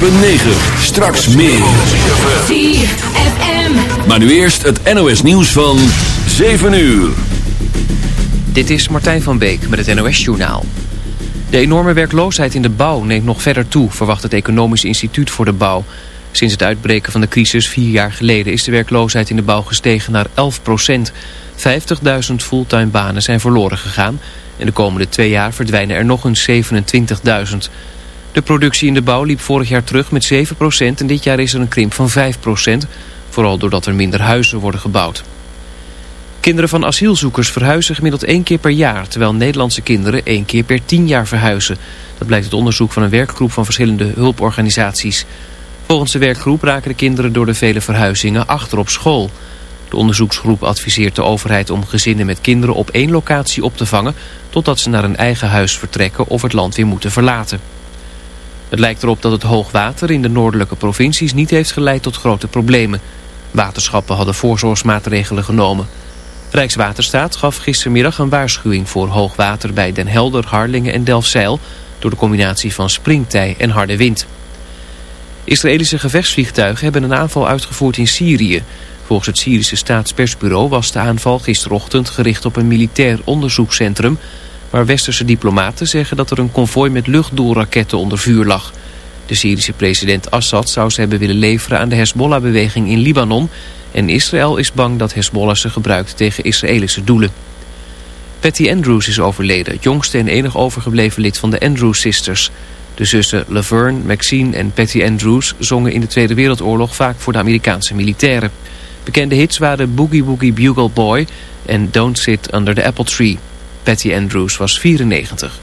9. Straks meer. ZFM. Maar nu eerst het NOS nieuws van 7 uur. Dit is Martijn van Beek met het NOS-journaal. De enorme werkloosheid in de bouw neemt nog verder toe, verwacht het Economisch Instituut voor de Bouw. Sinds het uitbreken van de crisis vier jaar geleden is de werkloosheid in de bouw gestegen naar 11 procent. 50.000 fulltime banen zijn verloren gegaan en de komende twee jaar verdwijnen er nog eens 27.000. De productie in de bouw liep vorig jaar terug met 7 procent en dit jaar is er een krimp van 5 procent, vooral doordat er minder huizen worden gebouwd. Kinderen van asielzoekers verhuizen gemiddeld één keer per jaar... terwijl Nederlandse kinderen één keer per tien jaar verhuizen. Dat blijkt uit onderzoek van een werkgroep van verschillende hulporganisaties. Volgens de werkgroep raken de kinderen door de vele verhuizingen achter op school. De onderzoeksgroep adviseert de overheid om gezinnen met kinderen op één locatie op te vangen... totdat ze naar een eigen huis vertrekken of het land weer moeten verlaten. Het lijkt erop dat het hoogwater in de noordelijke provincies niet heeft geleid tot grote problemen. Waterschappen hadden voorzorgsmaatregelen genomen... Rijkswaterstaat gaf gistermiddag een waarschuwing voor hoogwater bij Den Helder, Harlingen en Delfzijl door de combinatie van springtij en harde wind. Israëlische gevechtsvliegtuigen hebben een aanval uitgevoerd in Syrië. Volgens het Syrische staatspersbureau was de aanval gisterochtend gericht op een militair onderzoekscentrum, waar westerse diplomaten zeggen dat er een konvooi met luchtdoelraketten onder vuur lag. De Syrische president Assad zou ze hebben willen leveren aan de Hezbollah-beweging in Libanon en Israël is bang dat Hezbollah ze gebruikt tegen Israëlische doelen. Patty Andrews is overleden, het jongste en enig overgebleven lid van de Andrews Sisters. De zussen Laverne, Maxine en Patty Andrews zongen in de Tweede Wereldoorlog vaak voor de Amerikaanse militairen. Bekende hits waren Boogie Woogie Bugle Boy en Don't Sit Under the Apple Tree. Patty Andrews was 94.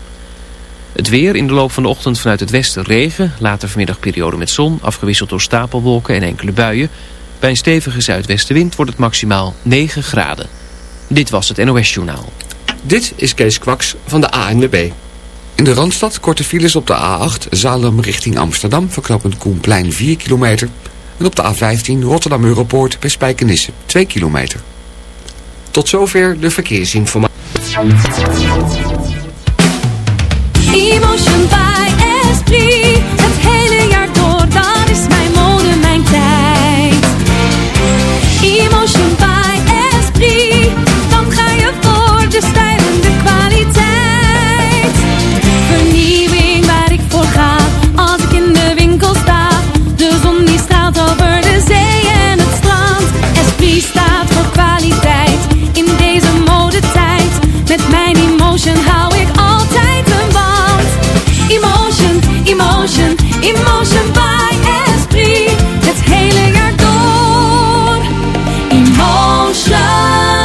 Het weer in de loop van de ochtend vanuit het westen regen, later vanmiddag periode met zon, afgewisseld door stapelwolken en enkele buien. Bij een stevige zuidwestenwind wordt het maximaal 9 graden. Dit was het NOS Journaal. Dit is Kees Kwaks van de ANWB. In de Randstad korte files op de A8 Zalem richting Amsterdam... verknopend Koenplein 4 kilometer. En op de A15 Rotterdam Europoort bij Spijkenisse 2 kilometer. Tot zover de verkeersinformatie. Emotion by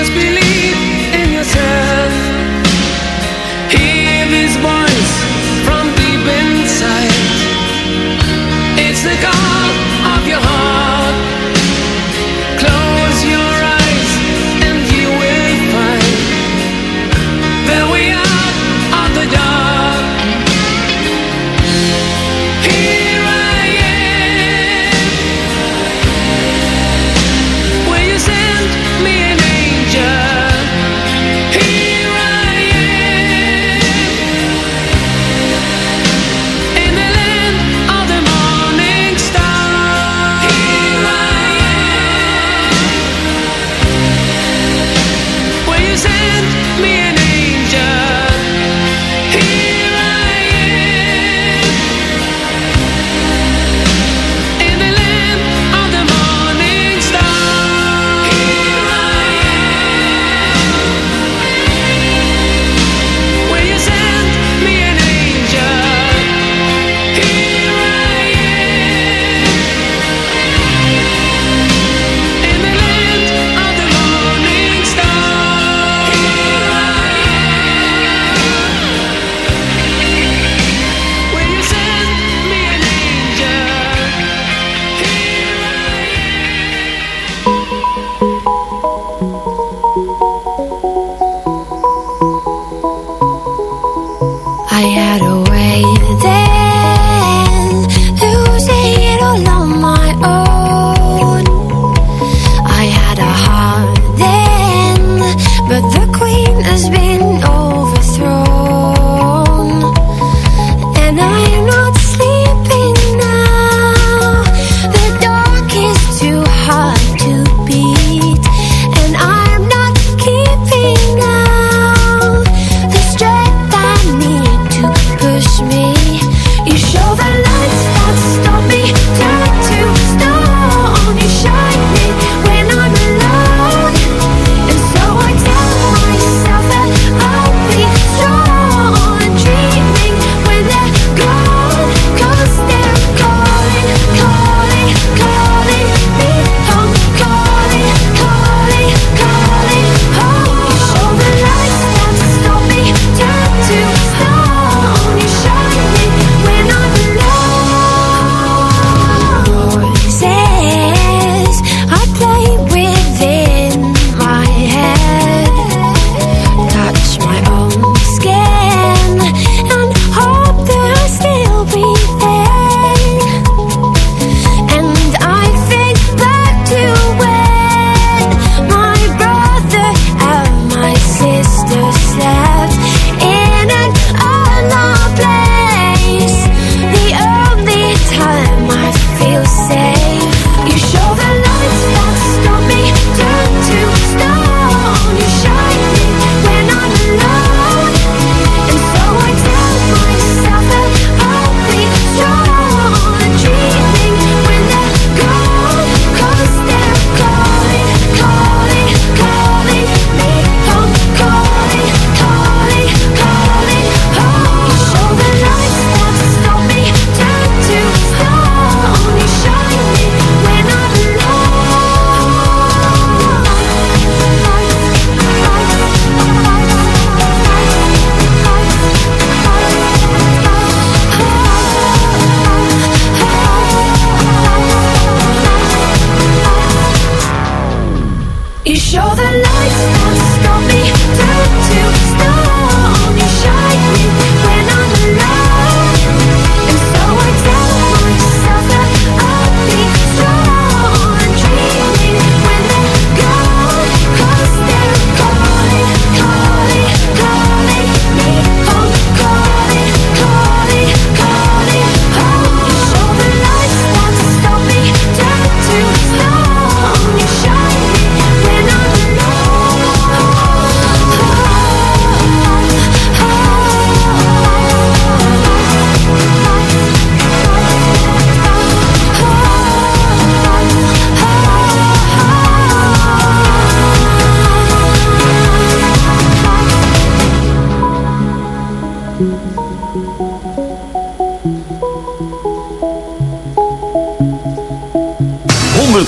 just believe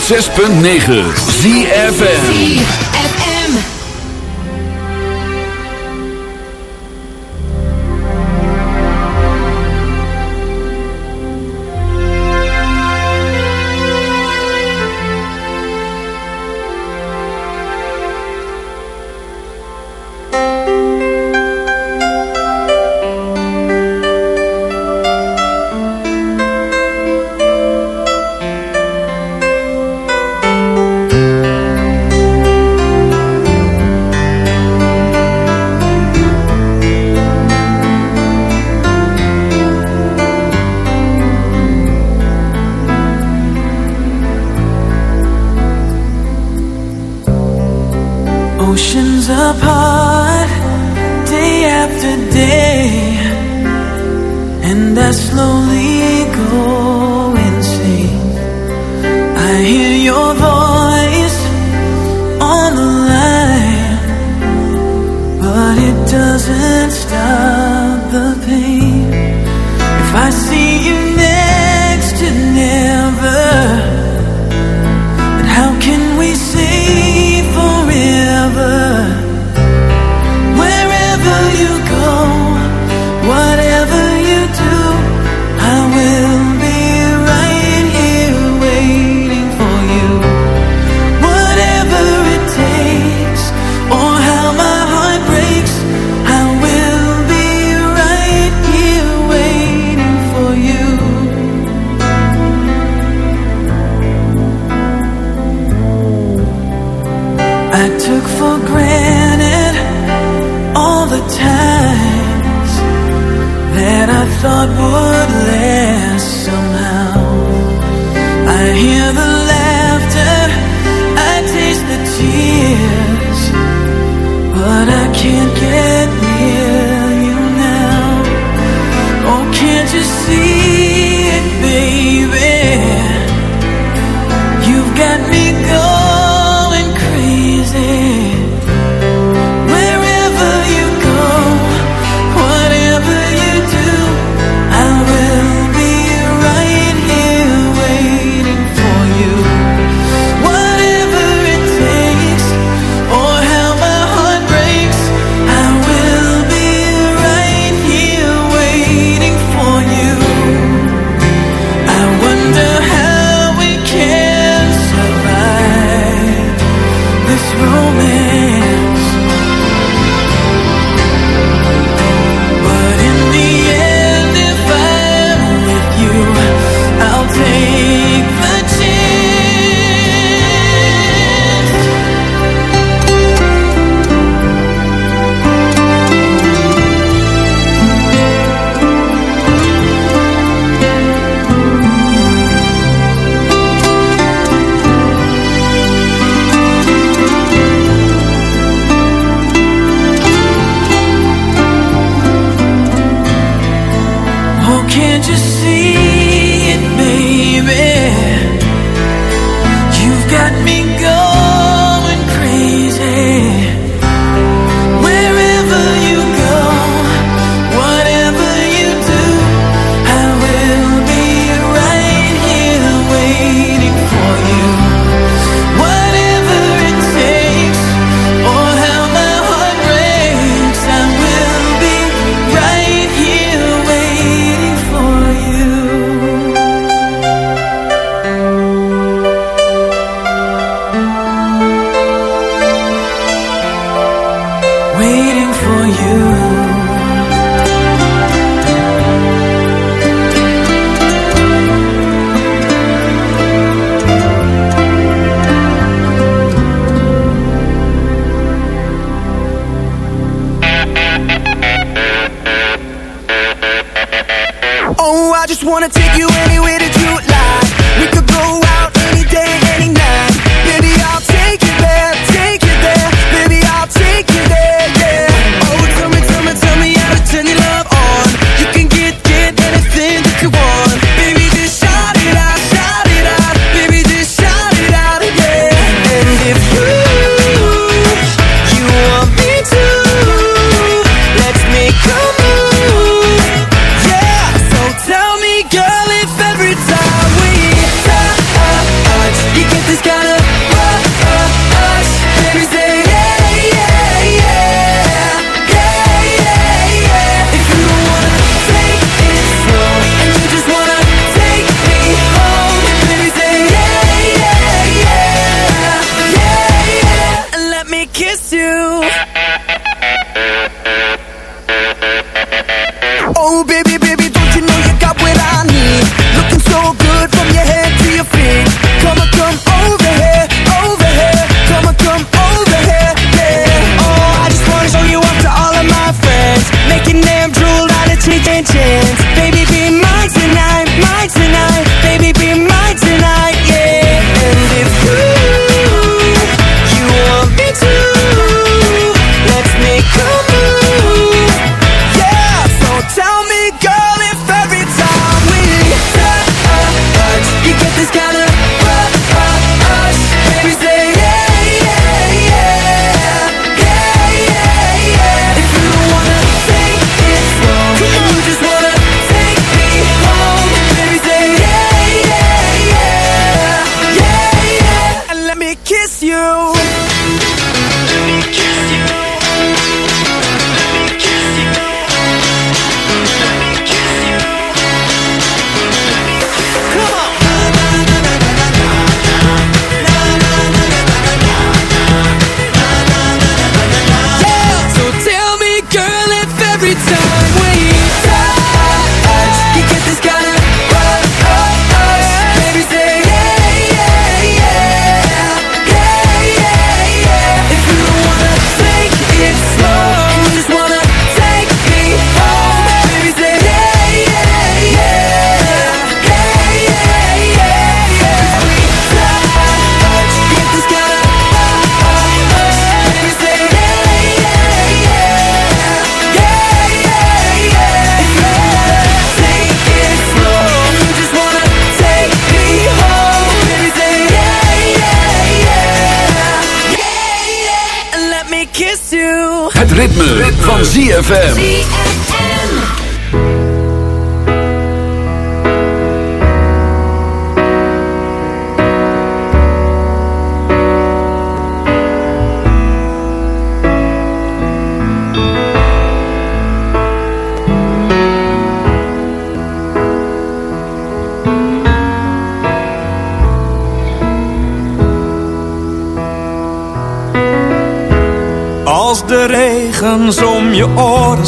106.9 ZFN apart, day after day, and I slowly I just wanna take you anywhere that you like. We could go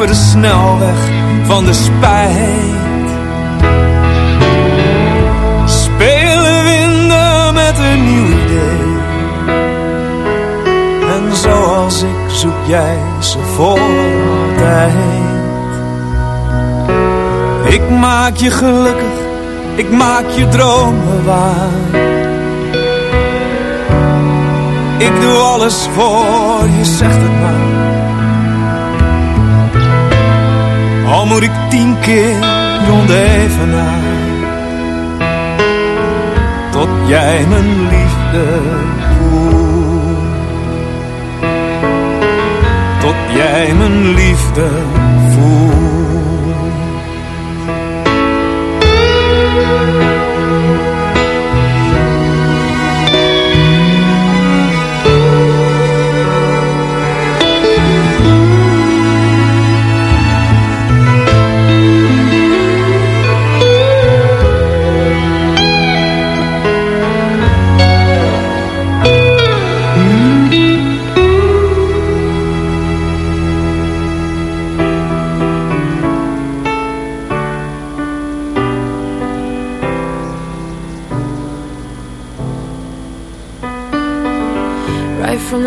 Over de snelweg van de spijt. Spelen winden met een nieuw idee. En zoals ik zoek jij ze voor altijd. Ik maak je gelukkig, ik maak je dromen waar. Ik doe alles voor je, zegt het maar. Al moet ik tien keer rond even. Tot jij mijn liefde voelt. Tot jij mijn liefde voelt.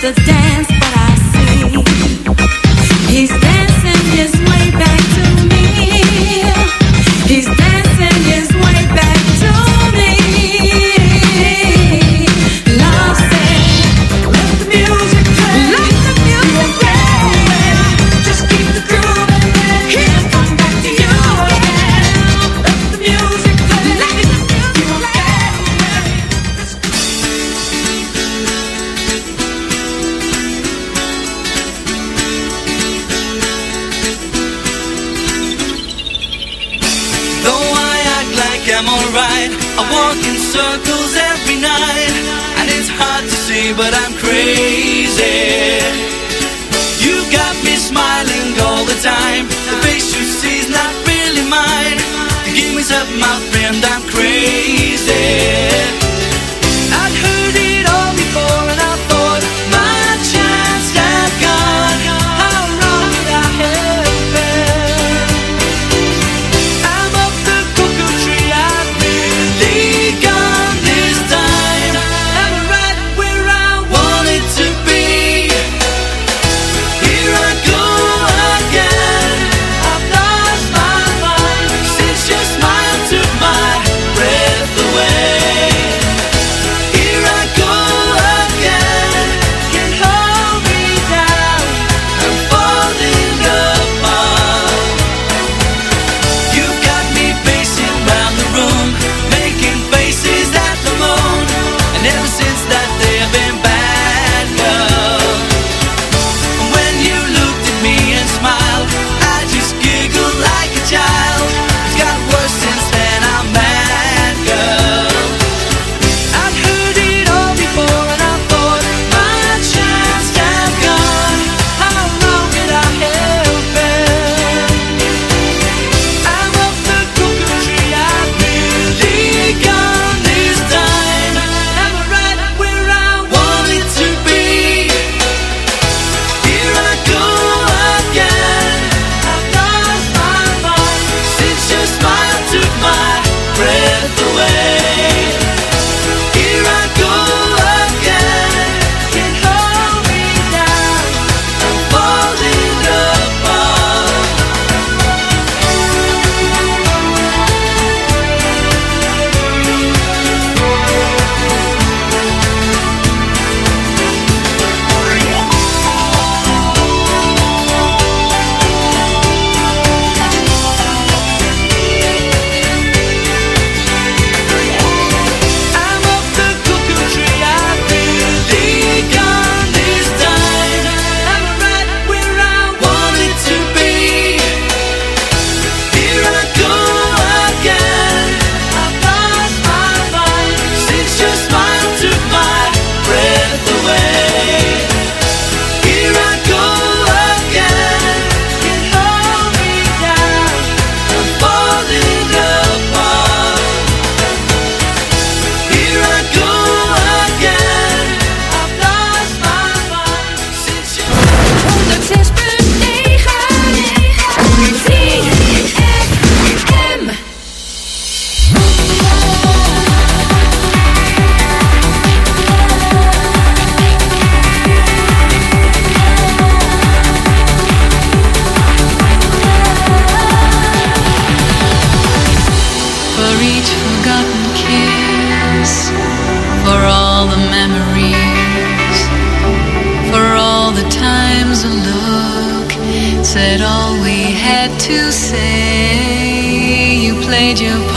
To dance.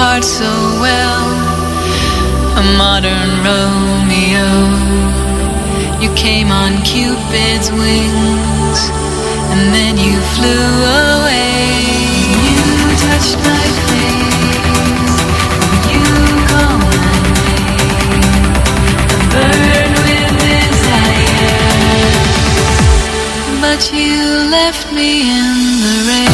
heart so well. A modern Romeo. You came on Cupid's wings, and then you flew away. You touched my face, you called my name. Burned with desire, but you left me in the rain.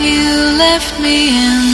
you left me in.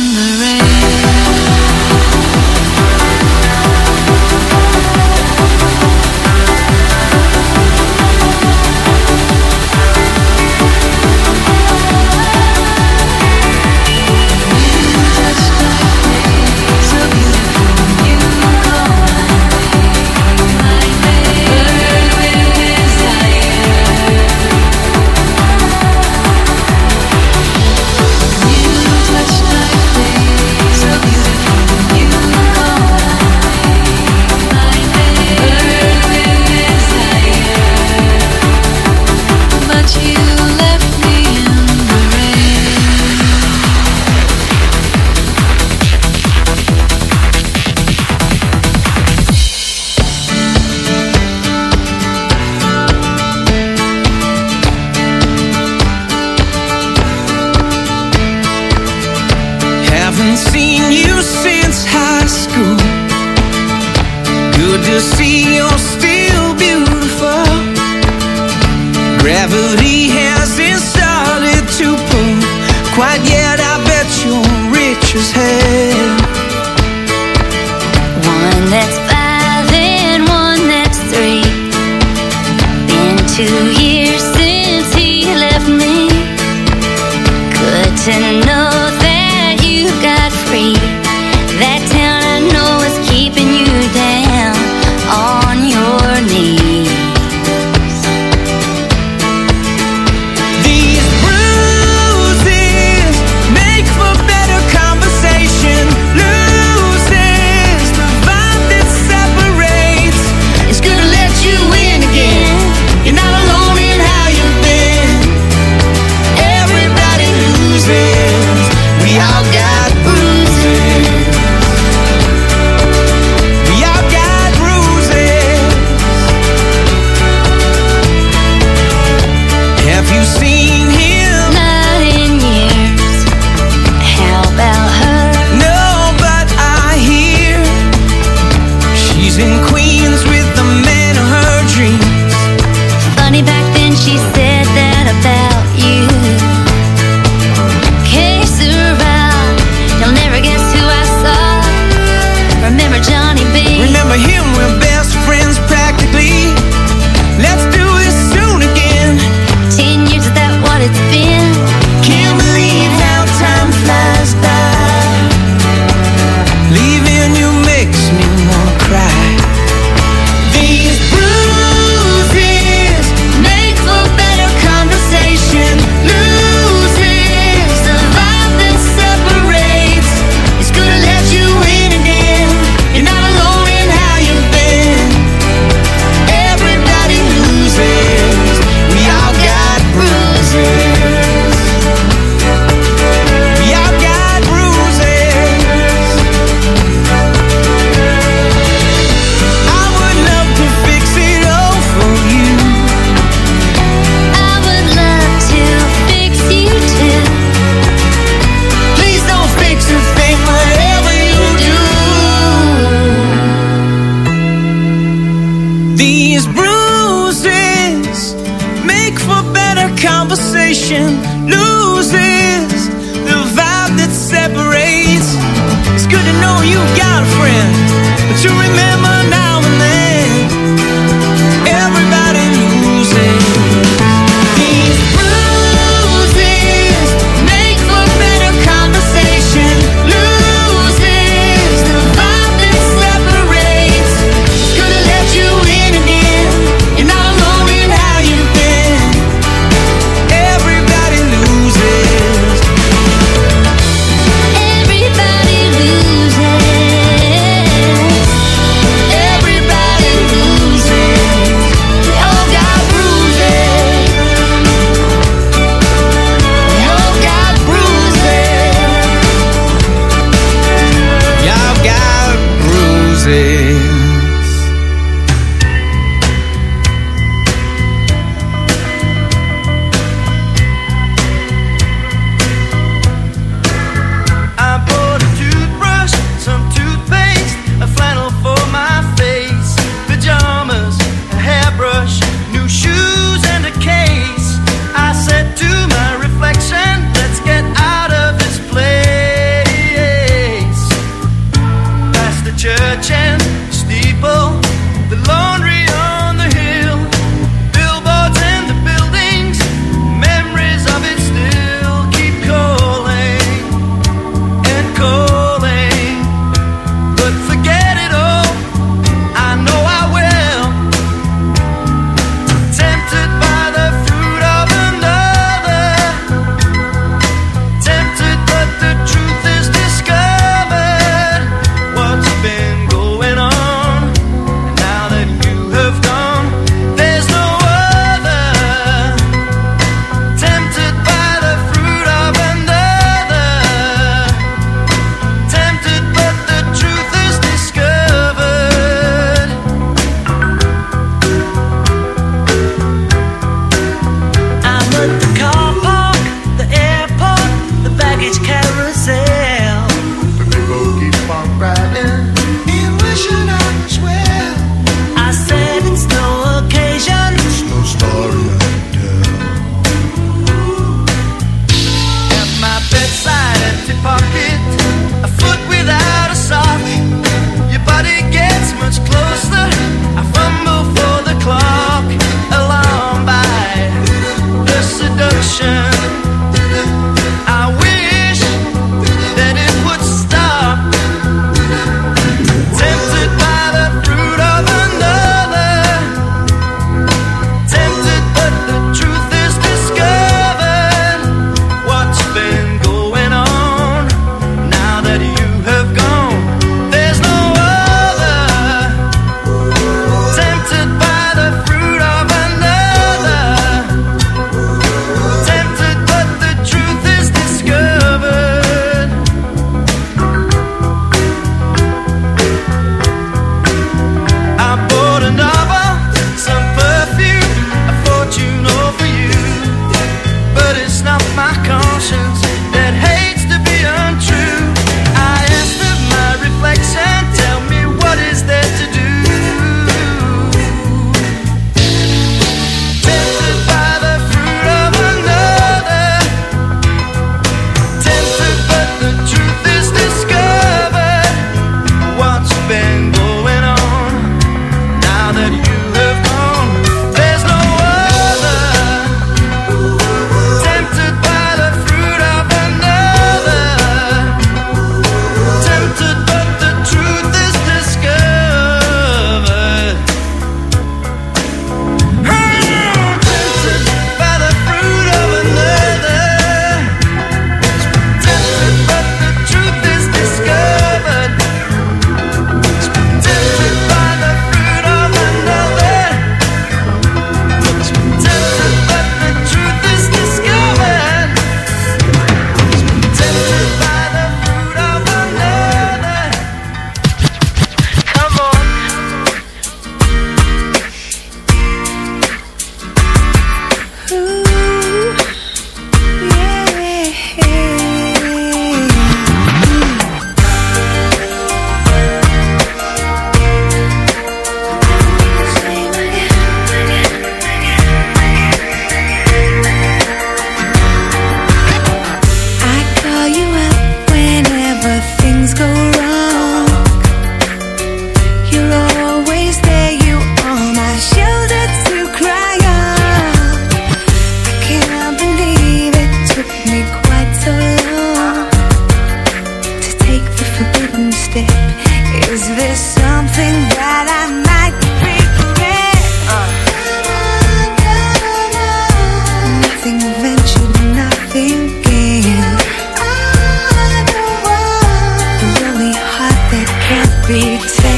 Loses be taken.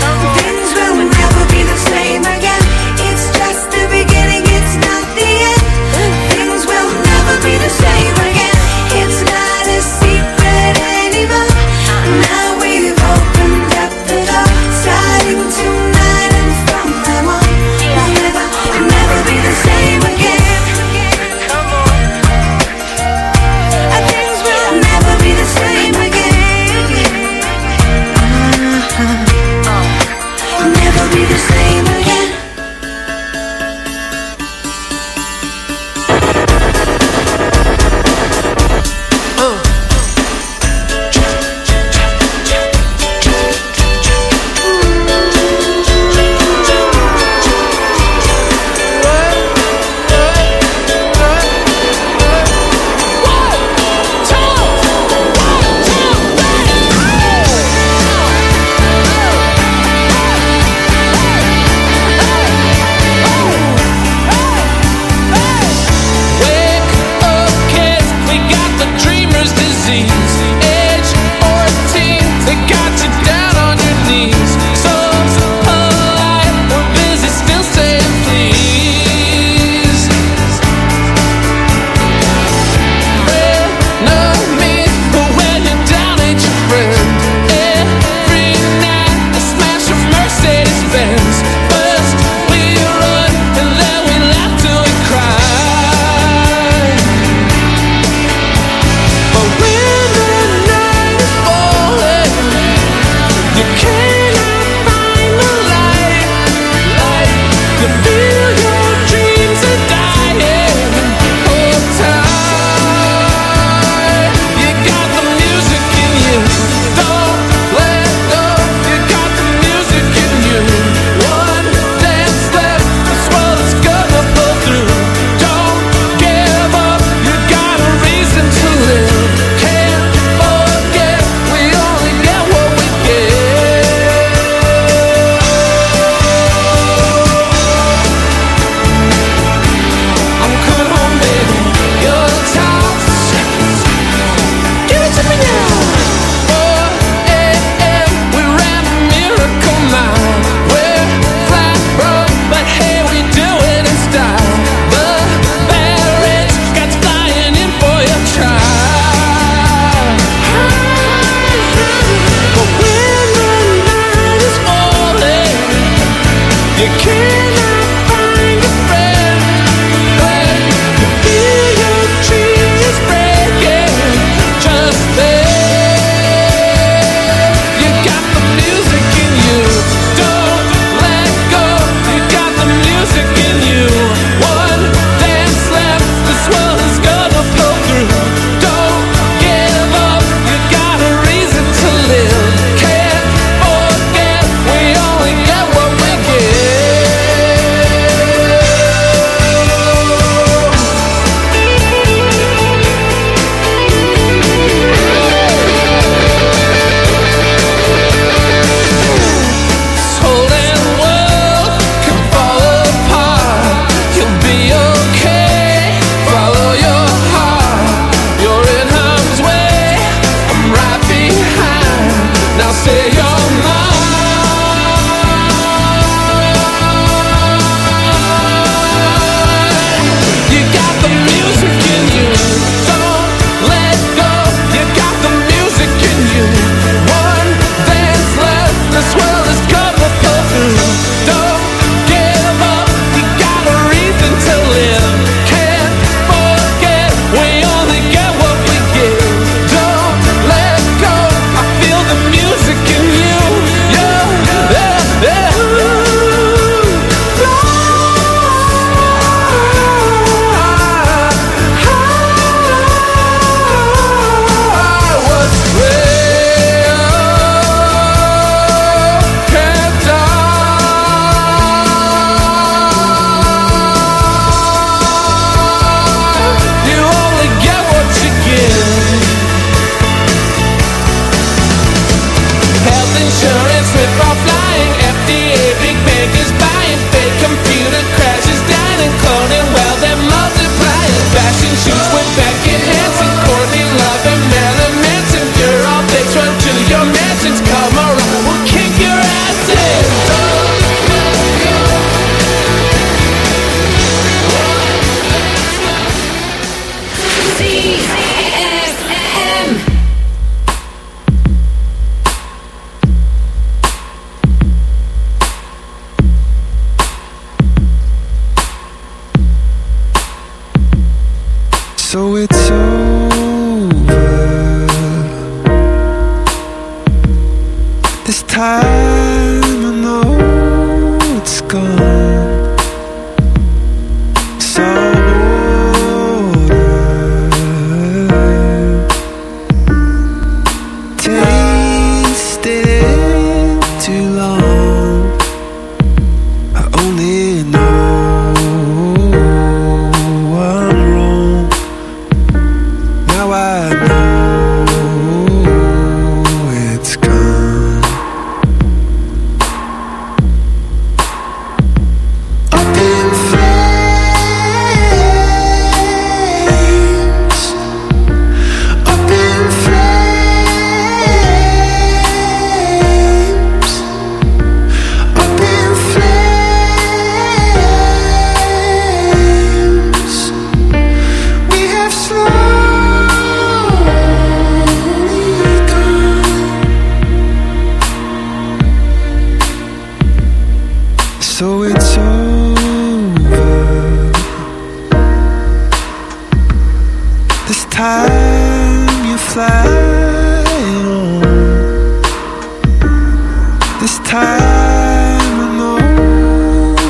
time and no,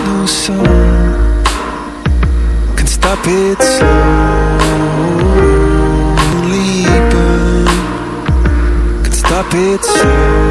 no sun can stop it slowly burn can stop it slowly.